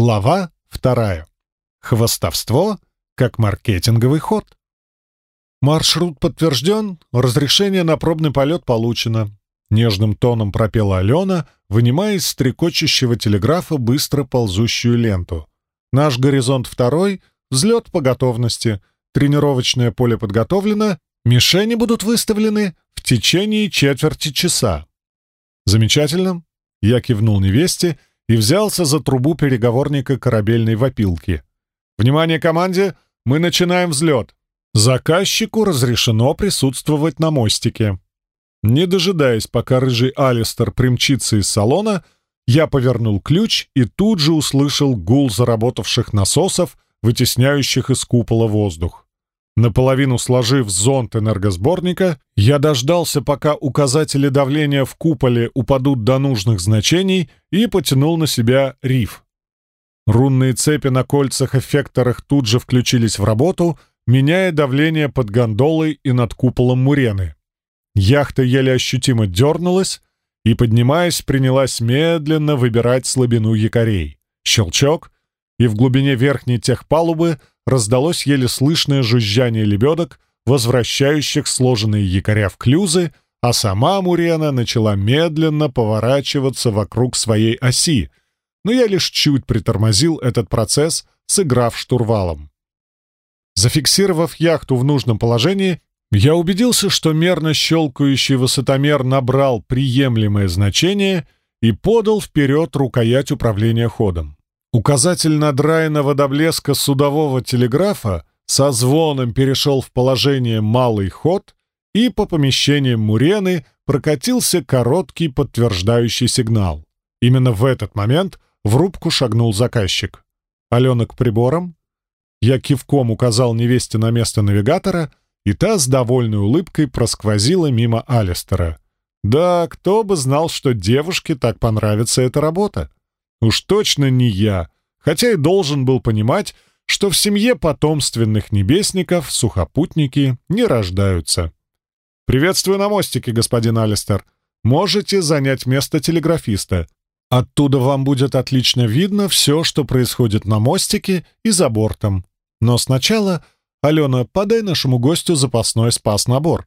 Глава вторая. Хвостовство как маркетинговый ход. «Маршрут подтвержден, разрешение на пробный полет получено», — нежным тоном пропела Алена, вынимая из стрекочущего телеграфа быстро ползущую ленту. «Наш горизонт второй, взлет по готовности, тренировочное поле подготовлено, мишени будут выставлены в течение четверти часа». «Замечательно», — я кивнул невесте и взялся за трубу переговорника корабельной вопилки. «Внимание команде! Мы начинаем взлет!» Заказчику разрешено присутствовать на мостике. Не дожидаясь, пока рыжий Алистер примчится из салона, я повернул ключ и тут же услышал гул заработавших насосов, вытесняющих из купола воздух. Наполовину сложив зонт энергосборника, я дождался, пока указатели давления в куполе упадут до нужных значений, и потянул на себя риф. Рунные цепи на кольцах-эффекторах тут же включились в работу — меняя давление под гондолой и над куполом Мурены. Яхта еле ощутимо дернулась и, поднимаясь, принялась медленно выбирать слабину якорей. Щелчок, и в глубине верхней техпалубы раздалось еле слышное жужжание лебедок, возвращающих сложенные якоря в клюзы, а сама Мурена начала медленно поворачиваться вокруг своей оси, но я лишь чуть притормозил этот процесс, сыграв штурвалом. Зафиксировав яхту в нужном положении, я убедился, что мерно щелкающий высотомер набрал приемлемое значение и подал вперед рукоять управления ходом. Указатель надраенного до блеска судового телеграфа со звоном перешел в положение «малый ход», и по помещениям Мурены прокатился короткий подтверждающий сигнал. Именно в этот момент в рубку шагнул заказчик. Алена к приборам, я кивком указал невесте на место навигатора, и та с довольной улыбкой просквозила мимо Алистера. Да, кто бы знал, что девушке так понравится эта работа. Уж точно не я, хотя и должен был понимать, что в семье потомственных небесников сухопутники не рождаются. «Приветствую на мостике, господин Алистер. Можете занять место телеграфиста. Оттуда вам будет отлично видно все, что происходит на мостике и за бортом. Но сначала, Алена, подай нашему гостю запасной спас-набор».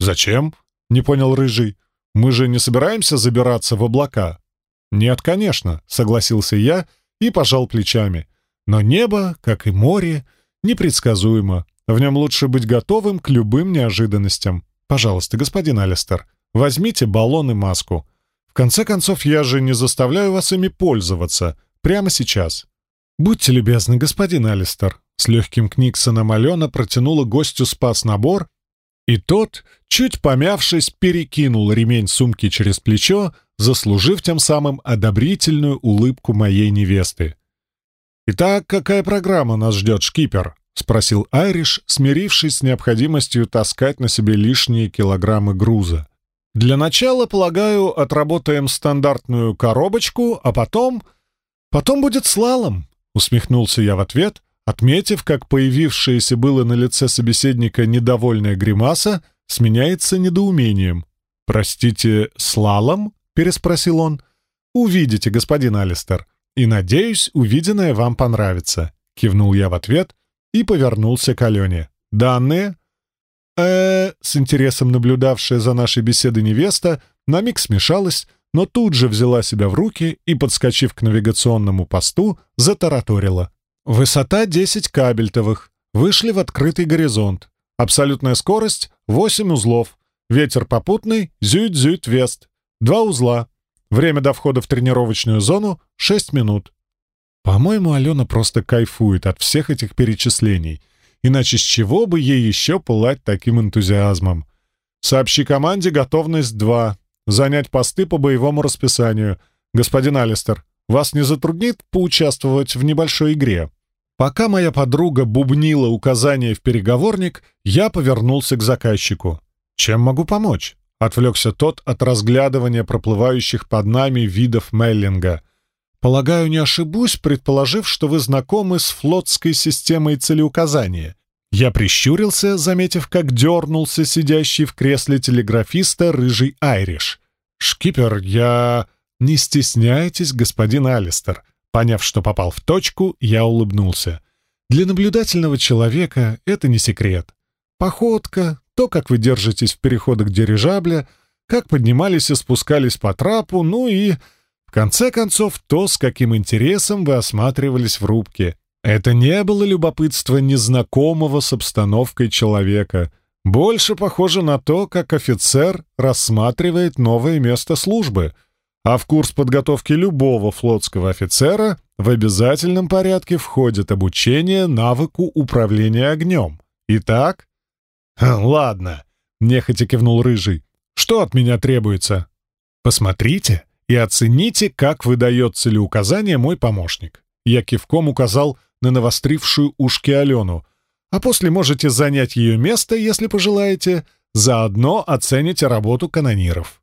«Зачем?» — не понял Рыжий. «Мы же не собираемся забираться в облака». «Нет, конечно», — согласился я и пожал плечами. «Но небо, как и море, непредсказуемо. В нем лучше быть готовым к любым неожиданностям. Пожалуйста, господин Алистер, возьмите баллон и маску. В конце концов, я же не заставляю вас ими пользоваться. Прямо сейчас. Будьте любезны, господин Алистер. С легким книксоном Алена протянула гостю спас-набор, и тот, чуть помявшись, перекинул ремень сумки через плечо, заслужив тем самым одобрительную улыбку моей невесты. «Итак, какая программа нас ждет, шкипер?» — спросил Айриш, смирившись с необходимостью таскать на себе лишние килограммы груза. «Для начала, полагаю, отработаем стандартную коробочку, а потом... Потом будет слалом», — усмехнулся я в ответ, отметив, как появившееся было на лице собеседника недовольная гримаса сменяется недоумением. «Простите, слалом?» — переспросил он. «Увидите, господин Алистер, и, надеюсь, увиденное вам понравится», — кивнул я в ответ и повернулся к Алене. «Данные?» э с интересом наблюдавшая за нашей беседой невеста, на миг смешалась, но тут же взяла себя в руки и, подскочив к навигационному посту, затараторила. Высота 10 кабельтовых. Вышли в открытый горизонт. Абсолютная скорость — 8 узлов. Ветер попутный — зюит-зюит-вест. Два узла. Время до входа в тренировочную зону — 6 минут. По-моему, Алена просто кайфует от всех этих перечислений. Иначе с чего бы ей еще пылать таким энтузиазмом? Сообщи команде готовность 2. Занять посты по боевому расписанию. Господин Алистер, вас не затруднит поучаствовать в небольшой игре?» Пока моя подруга бубнила указания в переговорник, я повернулся к заказчику. «Чем могу помочь?» — отвлекся тот от разглядывания проплывающих под нами видов Меллинга. «Полагаю, не ошибусь, предположив, что вы знакомы с флотской системой целеуказания». Я прищурился, заметив, как дернулся сидящий в кресле телеграфиста рыжий Айриш. «Шкипер, я...» «Не стесняйтесь, господин Алистер», Поняв, что попал в точку, я улыбнулся. Для наблюдательного человека это не секрет. Походка, то, как вы держитесь в переходах дирижабля, как поднимались и спускались по трапу, ну и, в конце концов, то, с каким интересом вы осматривались в рубке. Это не было любопытство незнакомого с обстановкой человека. Больше похоже на то, как офицер рассматривает новое место службы. А в курс подготовки любого флотского офицера в обязательном порядке входит обучение навыку управления огнем. Итак... «Ладно», — нехотя кивнул Рыжий. «Что от меня требуется?» «Посмотрите и оцените, как выдает целеуказание мой помощник». Я кивком указал на навострившую ушки Алену. «А после можете занять ее место, если пожелаете. Заодно оцените работу канониров».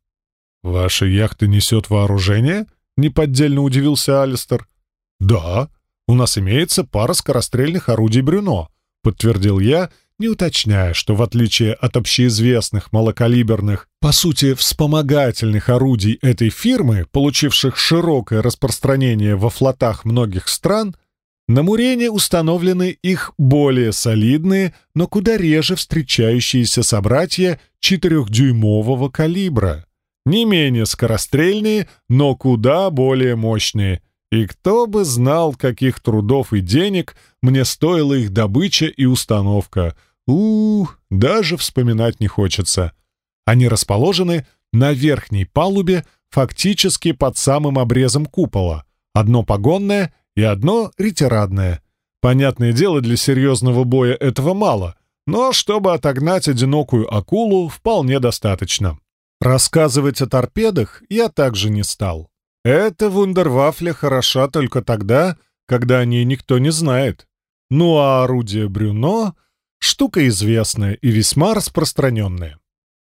«Ваша яхта несет вооружение?» — неподдельно удивился Алистер. «Да, у нас имеется пара скорострельных орудий «Брюно», — подтвердил я, не уточняя, что в отличие от общеизвестных малокалиберных, по сути, вспомогательных орудий этой фирмы, получивших широкое распространение во флотах многих стран, на Мурене установлены их более солидные, но куда реже встречающиеся собратья четырехдюймового калибра, не менее скорострельные, но куда более мощные, и кто бы знал, каких трудов и денег мне стоила их добыча и установка. У, даже вспоминать не хочется. Они расположены на верхней палубе, фактически под самым обрезом купола. Одно погонное и одно ретирадное. Понятное дело, для серьезного боя этого мало, но чтобы отогнать одинокую акулу, вполне достаточно. Рассказывать о торпедах я также не стал. Эта вундервафля хороша только тогда, когда о ней никто не знает. Ну а орудие Брюно — штука известная и весьма распространенная.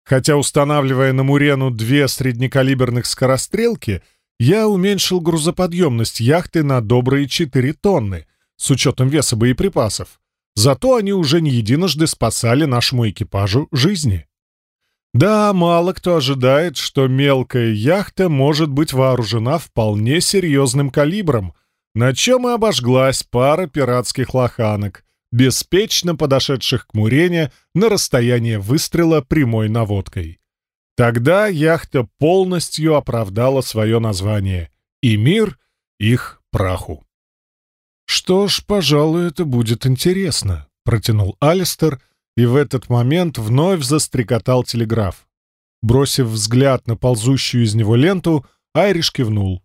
Хотя, устанавливая на Мурену две среднекалиберных скорострелки, я уменьшил грузоподъемность яхты на добрые 4 тонны, с учетом веса боеприпасов. Зато они уже не единожды спасали нашему экипажу жизни. Да, мало кто ожидает, что мелкая яхта может быть вооружена вполне серьезным калибром, на чем и обожглась пара пиратских лоханок, беспечно подошедших к Мурене на расстояние выстрела прямой наводкой. Тогда яхта полностью оправдала свое название, и мир их праху. «Что ж, пожалуй, это будет интересно», — протянул Алистер, и в этот момент вновь застрекотал телеграф. Бросив взгляд на ползущую из него ленту, Айриш кивнул.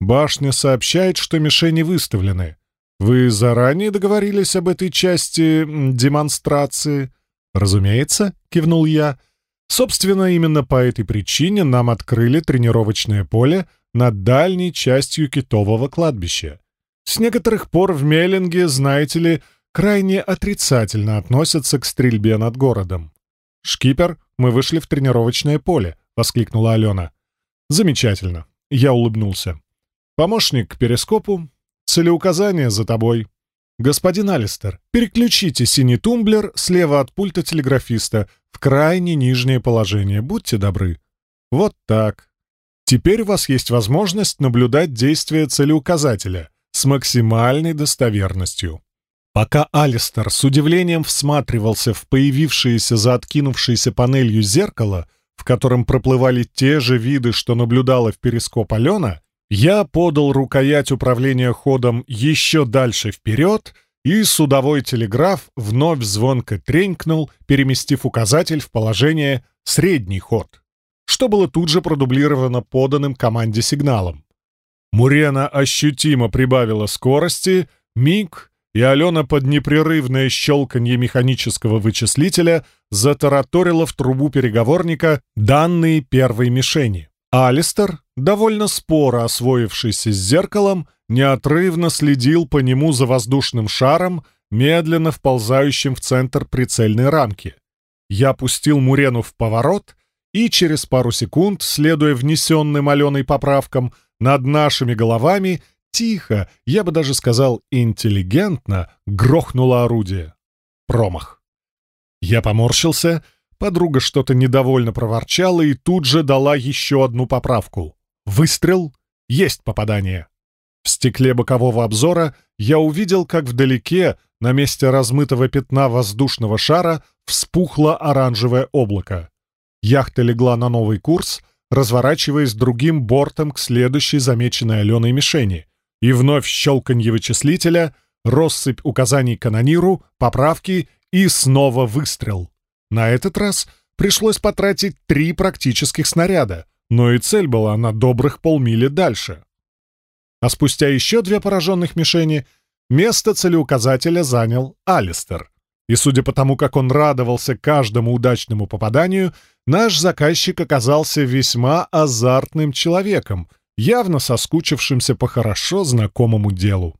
«Башня сообщает, что мишени выставлены. Вы заранее договорились об этой части демонстрации?» «Разумеется», — кивнул я. «Собственно, именно по этой причине нам открыли тренировочное поле над дальней частью китового кладбища. С некоторых пор в Меллинге, знаете ли, крайне отрицательно относятся к стрельбе над городом. «Шкипер, мы вышли в тренировочное поле», — воскликнула Алена. «Замечательно». Я улыбнулся. «Помощник к перископу. Целеуказание за тобой. Господин Алистер, переключите синий тумблер слева от пульта телеграфиста в крайне нижнее положение. Будьте добры. Вот так. Теперь у вас есть возможность наблюдать действия целеуказателя с максимальной достоверностью». Пока Алистер с удивлением всматривался в появившееся за откинувшейся панелью зеркало, в котором проплывали те же виды, что наблюдала в перископ Алена, я подал рукоять управления ходом еще дальше вперед, и судовой телеграф вновь звонко тренькнул, переместив указатель в положение «средний ход», что было тут же продублировано поданным команде сигналом. Мурена ощутимо прибавила скорости, миг — и Алена под непрерывное щелканье механического вычислителя затараторила в трубу переговорника данные первой мишени. Алистер, довольно споро освоившийся с зеркалом, неотрывно следил по нему за воздушным шаром, медленно вползающим в центр прицельной рамки. Я пустил Мурену в поворот, и через пару секунд, следуя внесенным Аленой поправкам, над нашими головами — тихо, я бы даже сказал интеллигентно, грохнуло орудие. Промах. Я поморщился, подруга что-то недовольно проворчала и тут же дала еще одну поправку. Выстрел, есть попадание. В стекле бокового обзора я увидел, как вдалеке, на месте размытого пятна воздушного шара, вспухло оранжевое облако. Яхта легла на новый курс, разворачиваясь другим бортом к следующей замеченной Аленой мишени. И вновь щелканье вычислителя, россыпь указаний канониру, поправки и снова выстрел. На этот раз пришлось потратить три практических снаряда, но и цель была на добрых полмили дальше. А спустя еще две пораженных мишени место целеуказателя занял Алистер. И судя по тому, как он радовался каждому удачному попаданию, наш заказчик оказался весьма азартным человеком, явно соскучившимся по хорошо знакомому делу.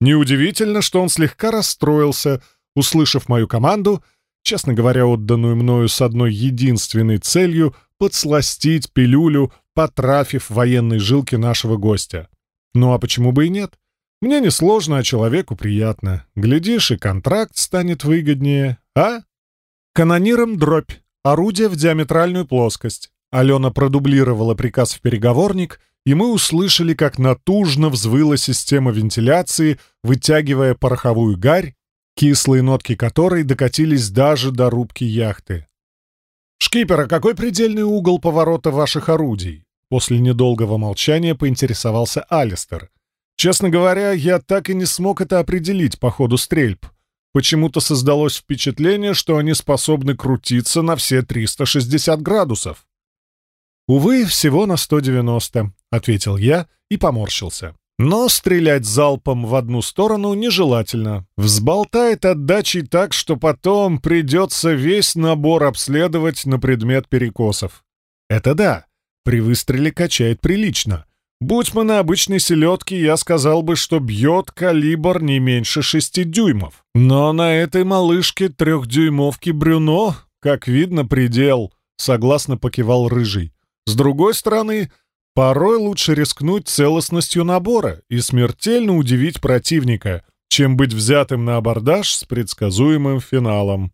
Неудивительно, что он слегка расстроился, услышав мою команду — честно говоря, отданную мною с одной единственной целью — подсластить пилюлю, потрафив военной жилки нашего гостя. Ну а почему бы и нет? Мне не сложно, а человеку приятно. Глядишь, и контракт станет выгоднее, а? Канониром дробь. Орудие в диаметральную плоскость. Алена продублировала приказ в переговорник, и мы услышали, как натужно взвыла система вентиляции, вытягивая пороховую гарь кислые нотки которой докатились даже до рубки яхты. «Шкипер, а какой предельный угол поворота ваших орудий?» После недолгого молчания поинтересовался Алистер. «Честно говоря, я так и не смог это определить по ходу стрельб. Почему-то создалось впечатление, что они способны крутиться на все 360 градусов». «Увы, всего на 190», — ответил я и поморщился. Но стрелять залпом в одну сторону нежелательно. Взболтает отдачей так, что потом придется весь набор обследовать на предмет перекосов. Это да, при выстреле качает прилично. Будь мы на обычной селедке, я сказал бы, что бьет калибр не меньше шести дюймов. Но на этой малышке трехдюймовки Брюно, как видно, предел, согласно покивал Рыжий. С другой стороны, Порой лучше рискнуть целостностью набора и смертельно удивить противника, чем быть взятым на абордаж с предсказуемым финалом.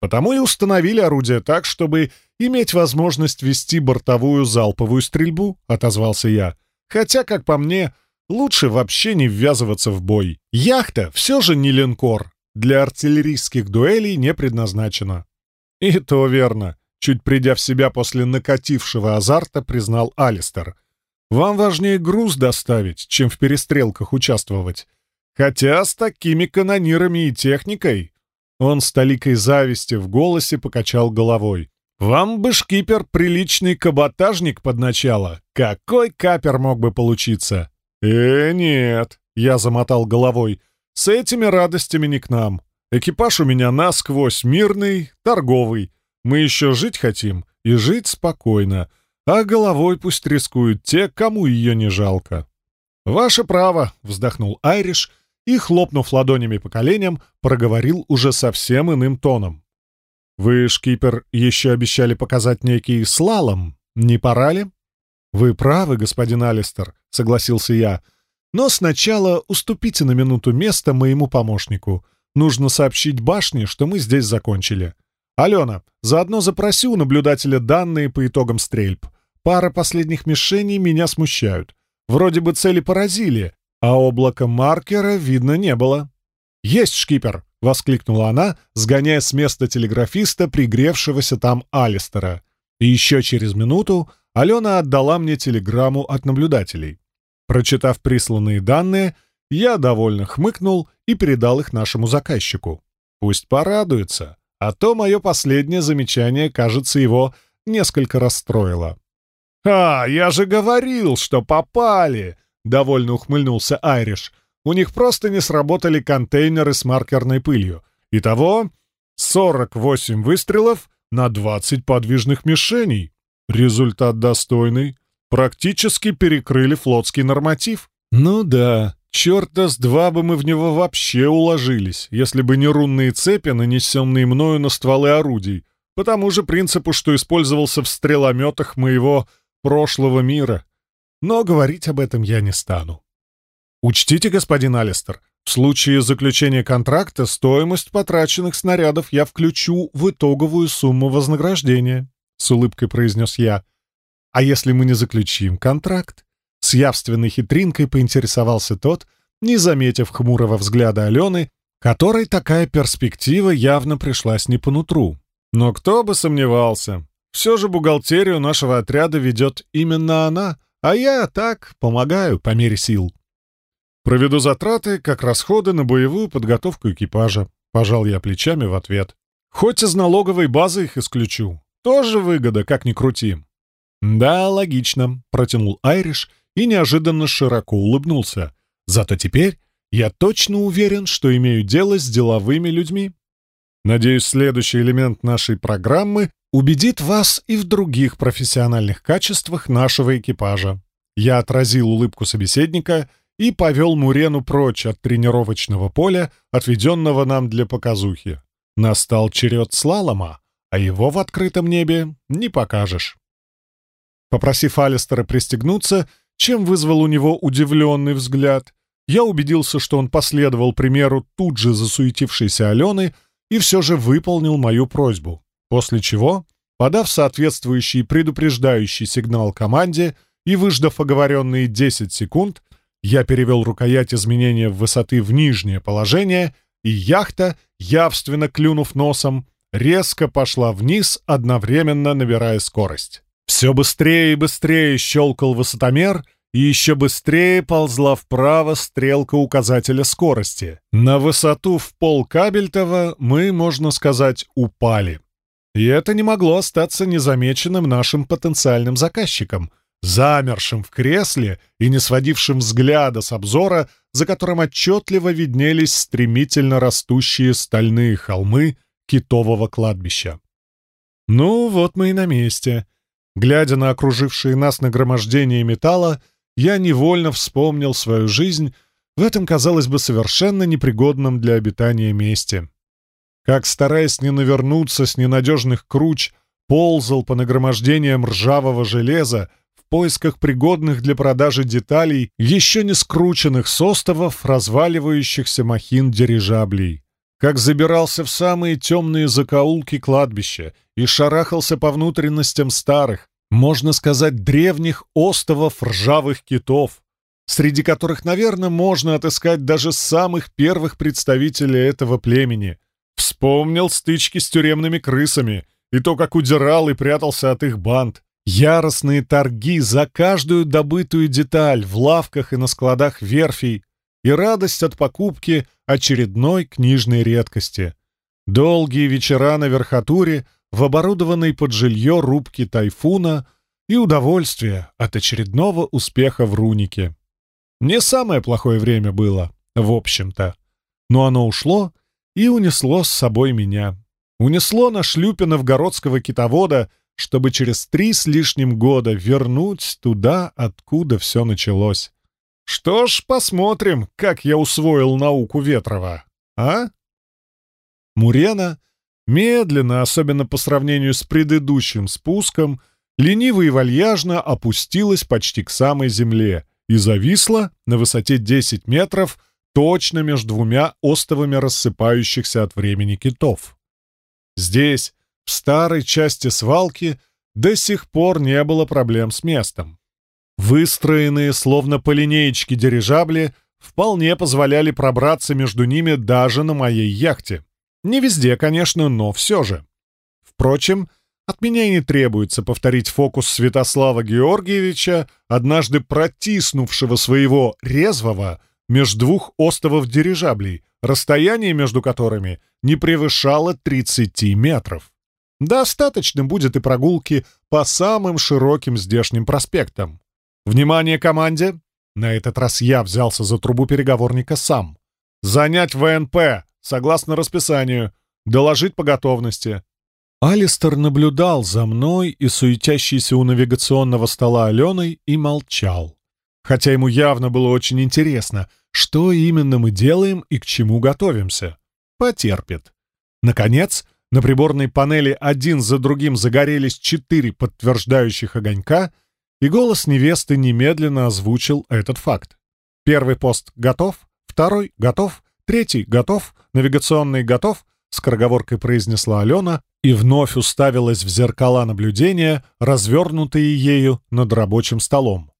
Потому и установили орудие так, чтобы иметь возможность вести бортовую залповую стрельбу, отозвался я. Хотя, как по мне, лучше вообще не ввязываться в бой. Яхта все же не линкор, для артиллерийских дуэлей не предназначена. И то верно. Чуть придя в себя после накатившего азарта, признал Алистер. «Вам важнее груз доставить, чем в перестрелках участвовать. Хотя с такими канонирами и техникой...» Он с толикой зависти в голосе покачал головой. «Вам бы, шкипер, приличный каботажник под начало. Какой капер мог бы получиться?» «Э, нет», — я замотал головой. «С этими радостями не к нам. Экипаж у меня насквозь мирный, торговый. Мы еще жить хотим, и жить спокойно, а головой пусть рискуют те, кому ее не жалко». «Ваше право», — вздохнул Айриш и, хлопнув ладонями по коленям, проговорил уже совсем иным тоном. «Вы, шкипер, еще обещали показать некий слалом, не пора ли?» «Вы правы, господин Алистер», — согласился я. «Но сначала уступите на минуту место моему помощнику. Нужно сообщить башне, что мы здесь закончили. «Алена, заодно запроси у наблюдателя данные по итогам стрельб. Пара последних мишеней меня смущают. Вроде бы цели поразили, а облака маркера видно не было». «Есть, шкипер!» — воскликнула она, сгоняя с места телеграфиста, пригревшегося там Алистера. И еще через минуту Алена отдала мне телеграмму от наблюдателей. Прочитав присланные данные, я довольно хмыкнул и передал их нашему заказчику. Пусть порадуется. А то мое последнее замечание, кажется, его несколько расстроило. «А, я же говорил, что попали!» — довольно ухмыльнулся Айриш. «У них просто не сработали контейнеры с маркерной пылью. Итого 48 выстрелов на 20 подвижных мишеней. Результат достойный. Практически перекрыли флотский норматив. Ну да, Черта с два бы мы в него вообще уложились, если бы не рунные цепи, нанесенные мною на стволы орудий, по тому же принципу, что использовался в стрелометах моего прошлого мира. Но говорить об этом я не стану. Учтите, господин Алистер, в случае заключения контракта стоимость потраченных снарядов я включу в итоговую сумму вознаграждения, — с улыбкой произнес я. А если мы не заключим контракт? С явственной хитринкой поинтересовался тот, не заметив хмурого взгляда Алены, которой такая перспектива явно пришлась не по нутру. Но кто бы сомневался. Все же бухгалтерию нашего отряда ведет именно она, а я так помогаю по мере сил. Проведу затраты, как расходы на боевую подготовку экипажа. Пожал я плечами в ответ. Хоть из налоговой базы их исключу. Тоже выгода, как ни крути. Да, логично, протянул Айриш и неожиданно широко улыбнулся. Зато теперь я точно уверен, что имею дело с деловыми людьми. Надеюсь, следующий элемент нашей программы убедит вас и в других профессиональных качествах нашего экипажа. Я отразил улыбку собеседника и повел Мурену прочь от тренировочного поля, отведенного нам для показухи. Настал черед слалома, а его в открытом небе не покажешь. Попросив Алистера пристегнуться, чем вызвал у него удивленный взгляд, я убедился, что он последовал примеру тут же засуетившейся Алены и все же выполнил мою просьбу, после чего, подав соответствующий предупреждающий сигнал команде и выждав оговоренные 10 секунд, я перевел рукоять изменения высоты в нижнее положение, и яхта, явственно клюнув носом, резко пошла вниз, одновременно набирая скорость. Все быстрее и быстрее щелкал высотомер — и еще быстрее ползла вправо стрелка указателя скорости. На высоту в пол Кабельтова мы, можно сказать, упали. И это не могло остаться незамеченным нашим потенциальным заказчиком, замершим в кресле и не сводившим взгляда с обзора, за которым отчетливо виднелись стремительно растущие стальные холмы китового кладбища. Ну, вот мы и на месте. Глядя на окружившие нас нагромождение металла, я невольно вспомнил свою жизнь в этом, казалось бы, совершенно непригодном для обитания месте. Как, стараясь не навернуться с ненадежных круч, ползал по нагромождениям ржавого железа в поисках пригодных для продажи деталей, еще не скрученных с остовов разваливающихся махин дирижаблей. Как забирался в самые темные закоулки кладбища и шарахался по внутренностям старых, можно сказать, древних остовов ржавых китов, среди которых, наверное, можно отыскать даже самых первых представителей этого племени. Вспомнил стычки с тюремными крысами и то, как удирал и прятался от их банд. Яростные торги за каждую добытую деталь в лавках и на складах верфей и радость от покупки очередной книжной редкости. Долгие вечера на верхотуре — в оборудованной под жилье рубке «Тайфуна» и удовольствие от очередного успеха в рунике. Не самое плохое время было, в общем-то. Но оно ушло и унесло с собой меня. Унесло на шлюпе новгородского китовода, чтобы через три с лишним года вернуть туда, откуда все началось. Что ж, посмотрим, как я усвоил науку Ветрова, а? Мурена Медленно, особенно по сравнению с предыдущим спуском, лениво и вальяжно опустилась почти к самой земле и зависла на высоте 10 метров точно между двумя остовами рассыпающихся от времени китов. Здесь, в старой части свалки, до сих пор не было проблем с местом. Выстроенные, словно по линеечке дирижабли, вполне позволяли пробраться между ними даже на моей яхте. Не везде, конечно, но все же. Впрочем, от меня и не требуется повторить фокус Святослава Георгиевича, однажды протиснувшего своего резвого между двух островов дирижаблей, расстояние между которыми не превышало 30 метров. Достаточно будет и прогулки по самым широким здешним проспектам. Внимание команде! На этот раз я взялся за трубу переговорника сам. Занять ВНП согласно расписанию, доложить по готовности». Алистер наблюдал за мной и суетящейся у навигационного стола Аленой и молчал. Хотя ему явно было очень интересно, что именно мы делаем и к чему готовимся. Потерпит. Наконец, на приборной панели один за другим загорелись четыре подтверждающих огонька, и голос невесты немедленно озвучил этот факт. Первый пост готов, второй готов, Третий готов, навигационный готов, скороговоркой произнесла Алена и вновь уставилась в зеркала наблюдения, развернутые ею над рабочим столом.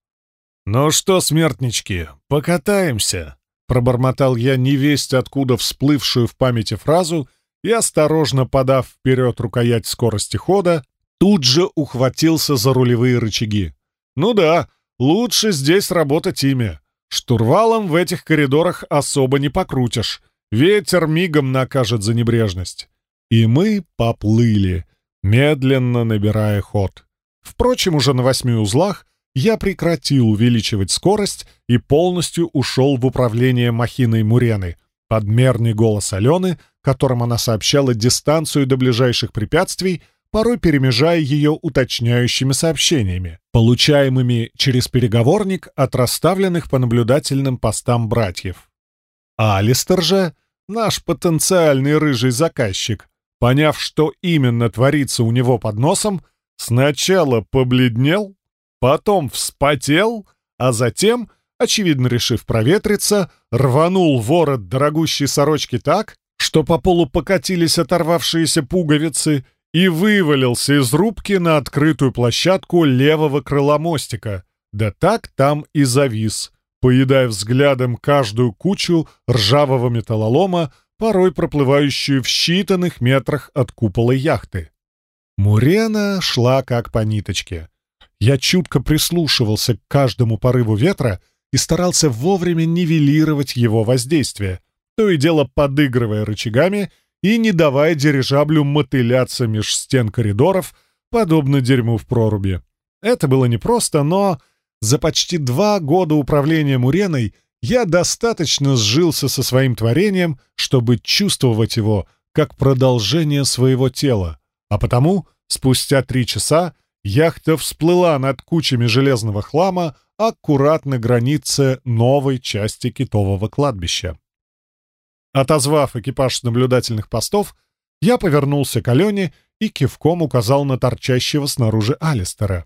«Ну что, смертнички, покатаемся?» Пробормотал я невесть, откуда всплывшую в памяти фразу, и, осторожно подав вперед рукоять скорости хода, тут же ухватился за рулевые рычаги. «Ну да, лучше здесь работать ими. Штурвалом в этих коридорах особо не покрутишь. Ветер мигом накажет за небрежность». И мы поплыли, медленно набирая ход. Впрочем, уже на восьми узлах я прекратил увеличивать скорость и полностью ушел в управление махиной Мурены. Подмерный голос Алены, которым она сообщала дистанцию до ближайших препятствий, порой перемежая ее уточняющими сообщениями, получаемыми через переговорник от расставленных по наблюдательным постам братьев. Алистер же, наш потенциальный рыжий заказчик, поняв, что именно творится у него под носом, сначала побледнел, потом вспотел, а затем, очевидно решив проветриться, рванул ворот дорогущей сорочки так, что по полу покатились оторвавшиеся пуговицы и вывалился из рубки на открытую площадку левого крыла мостика. Да так там и завис, поедая взглядом каждую кучу ржавого металлолома, порой проплывающую в считанных метрах от купола яхты. Мурена шла как по ниточке. Я чутко прислушивался к каждому порыву ветра и старался вовремя нивелировать его воздействие, то и дело подыгрывая рычагами и не давая дирижаблю мотыляться меж стен коридоров, подобно дерьму в проруби. Это было непросто, но за почти два года управления Муреной я достаточно сжился со своим творением, чтобы чувствовать его как продолжение своего тела, а потому спустя три часа яхта всплыла над кучами железного хлама аккуратно границе новой части китового кладбища. Отозвав экипаж с наблюдательных постов, я повернулся к Алене и кивком указал на торчащего снаружи Алистера.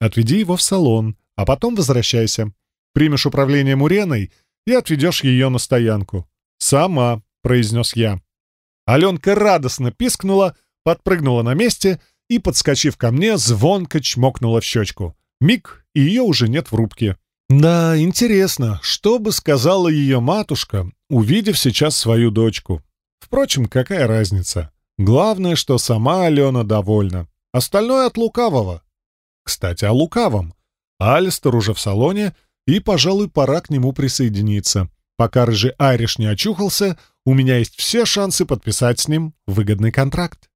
«Отведи его в салон, а потом возвращайся. Примешь управление Муреной и отведешь ее на стоянку». «Сама», — произнес я. Аленка радостно пискнула, подпрыгнула на месте — и, подскочив ко мне, звонко чмокнула в щечку. Миг, и ее уже нет в рубке. Да, интересно, что бы сказала ее матушка, увидев сейчас свою дочку. Впрочем, какая разница? Главное, что сама Алена довольна. Остальное от лукавого. Кстати, о лукавом. Алистер уже в салоне, и, пожалуй, пора к нему присоединиться. Пока рыжий Айриш не очухался, у меня есть все шансы подписать с ним выгодный контракт.